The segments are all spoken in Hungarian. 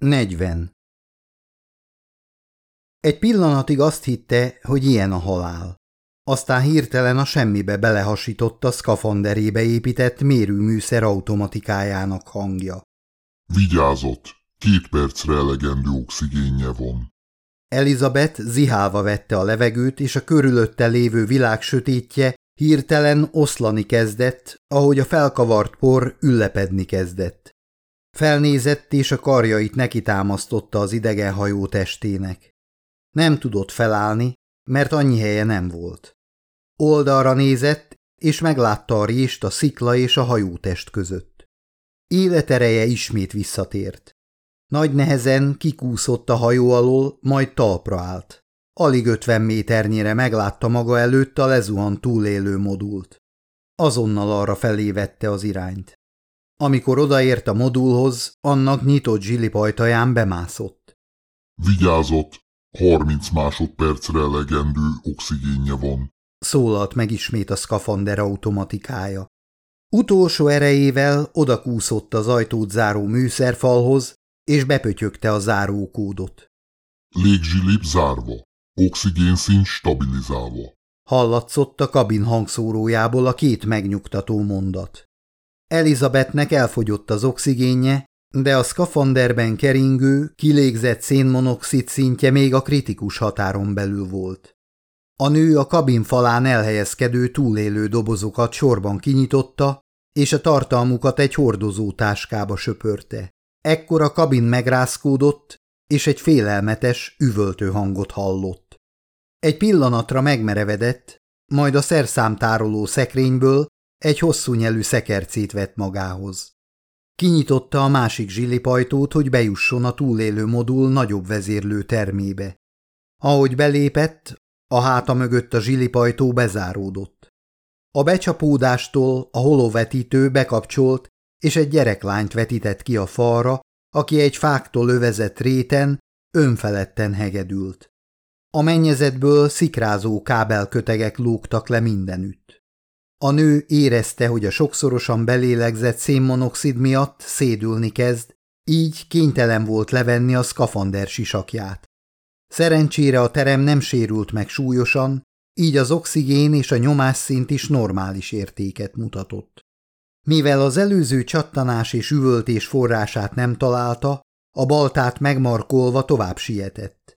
40. Egy pillanatig azt hitte, hogy ilyen a halál. Aztán hirtelen a semmibe belehasított a szkafanderébe épített mérőműszer automatikájának hangja. Vigyázott! Két percre elegendő oxigénje van. Elizabeth zihálva vette a levegőt, és a körülötte lévő világ sötétje hirtelen oszlani kezdett, ahogy a felkavart por üllepedni kezdett. Felnézett, és a karjait neki támasztotta az idegen hajó testének. Nem tudott felállni, mert annyi helye nem volt. Oldalra nézett, és meglátta a rést a szikla és a hajótest között. Életereje ismét visszatért. Nagy nehezen kikúszott a hajó alól, majd talpra állt. Alig ötven méternyire meglátta maga előtt a lezuhan túlélő modult. Azonnal arra felé vette az irányt. Amikor odaért a modulhoz, annak nyitott zsilipajtaján bemászott. Vigyázott! Harminc másodpercre elegendő oxigénje van. Szólalt meg ismét a szkafander automatikája. Utolsó erejével odakúszott az ajtót záró műszerfalhoz, és bepötyögte a zárókódot. Légzsilip zárva. Oxigénszint stabilizálva. Hallatszott a kabin hangszórójából a két megnyugtató mondat. Elizabethnek elfogyott az oxigénje, de a szkafanderben keringő, kilégzett szénmonoxid szintje még a kritikus határon belül volt. A nő a kabin falán elhelyezkedő túlélő dobozokat sorban kinyitotta, és a tartalmukat egy hordozó táskába söpörte. Ekkor a kabin megrázkódott, és egy félelmetes, üvöltő hangot hallott. Egy pillanatra megmerevedett, majd a szerszámtároló szekrényből egy hosszú nyelű szekercét vett magához. Kinyitotta a másik zsilipajtót, hogy bejusson a túlélő modul nagyobb vezérlő termébe. Ahogy belépett, a háta mögött a zsilipajtó bezáródott. A becsapódástól a holovetítő bekapcsolt, és egy gyereklányt vetített ki a falra, aki egy fáktól övezett réten önfeledten hegedült. A mennyezetből szikrázó kábelkötegek lógtak le mindenütt. A nő érezte, hogy a sokszorosan belélegzett szénmonoxid miatt szédülni kezd, így kénytelen volt levenni a szkafander sisakját. Szerencsére a terem nem sérült meg súlyosan, így az oxigén és a nyomásszint is normális értéket mutatott. Mivel az előző csattanás és üvöltés forrását nem találta, a baltát megmarkolva tovább sietett.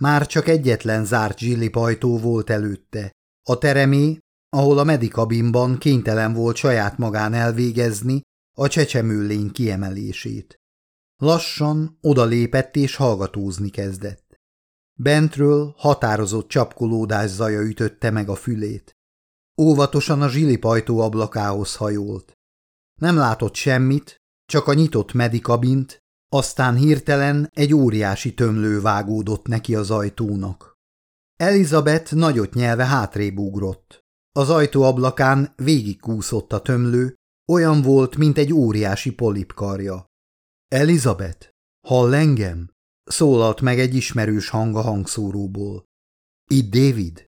Már csak egyetlen zárt zsillipajtó volt előtte. A teremé, ahol a medikabinban kénytelen volt saját magán elvégezni a csecsemőlény kiemelését. Lassan odalépett és hallgatózni kezdett. Bentről határozott csapkolódás zaja ütötte meg a fülét. Óvatosan a zsilipajtó ablakához hajolt. Nem látott semmit, csak a nyitott medikabint, aztán hirtelen egy óriási tömlő vágódott neki az ajtónak. Elizabeth nagyot nyelve hátrébb ugrott. Az ajtó ablakán végigkúszott a tömlő, olyan volt, mint egy óriási polipkarja. Elizabeth, hall engem? Szólalt meg egy ismerős hang a hangszóróból. Itt David?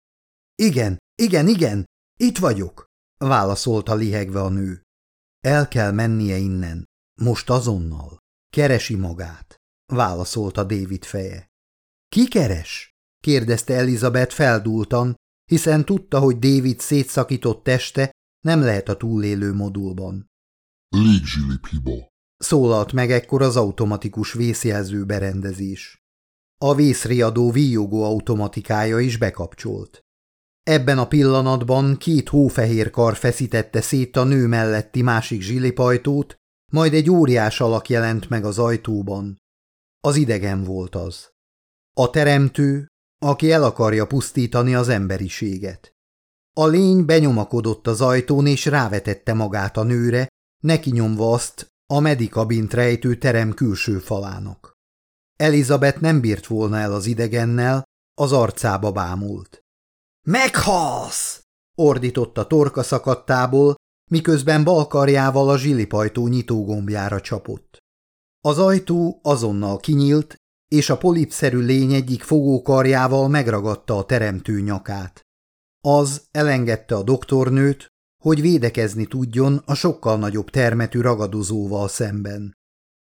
Igen, igen, igen, itt vagyok, válaszolta lihegve a nő. El kell mennie innen, most azonnal. Keresi magát, válaszolta David feje. Ki keres? kérdezte Elizabeth feldúltan, hiszen tudta, hogy David szétszakított teste nem lehet a túlélő modulban. Légzsilip hiba. Szólalt meg ekkor az automatikus vészjelző berendezés. A vészriadó víjogó automatikája is bekapcsolt. Ebben a pillanatban két hófehér kar feszítette szét a nő melletti másik zsilipajtót, majd egy óriás alak jelent meg az ajtóban. Az idegen volt az. A teremtő, aki el akarja pusztítani az emberiséget. A lény benyomakodott az ajtón és rávetette magát a nőre, neki nyomva azt a medikabint rejtő terem külső falának. Elizabeth nem bírt volna el az idegennel, az arcába bámult. Meghalsz! ordított a torka szakadtából, miközben balkarjával a zsilipajtó nyitógombjára csapott. Az ajtó azonnal kinyílt, és a polipszerű lény egyik fogókarjával megragadta a teremtő nyakát. Az elengedte a doktornőt, hogy védekezni tudjon a sokkal nagyobb termetű ragadozóval szemben.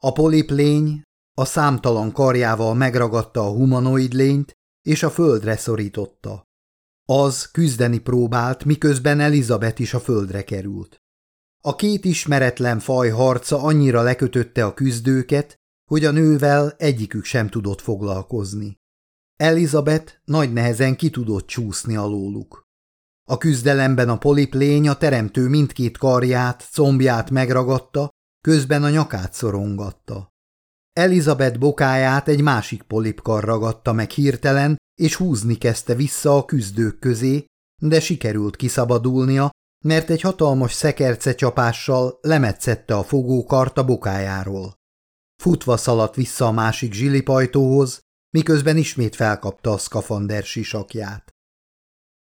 A poliplény a számtalan karjával megragadta a humanoid lényt, és a földre szorította. Az küzdeni próbált, miközben Elizabeth is a földre került. A két ismeretlen faj harca annyira lekötötte a küzdőket, hogy a nővel egyikük sem tudott foglalkozni. Elizabeth nagy nehezen ki tudott csúszni alóluk. A küzdelemben a polip lény a teremtő mindkét karját, combját megragadta, közben a nyakát szorongatta. Elizabeth bokáját egy másik polipkar ragadta meg hirtelen, és húzni kezdte vissza a küzdők közé, de sikerült kiszabadulnia, mert egy hatalmas szekerce csapással lemetszette a fogókart a bokájáról. Futva szaladt vissza a másik zsilipajtóhoz, miközben ismét felkapta a szkafander sisakját.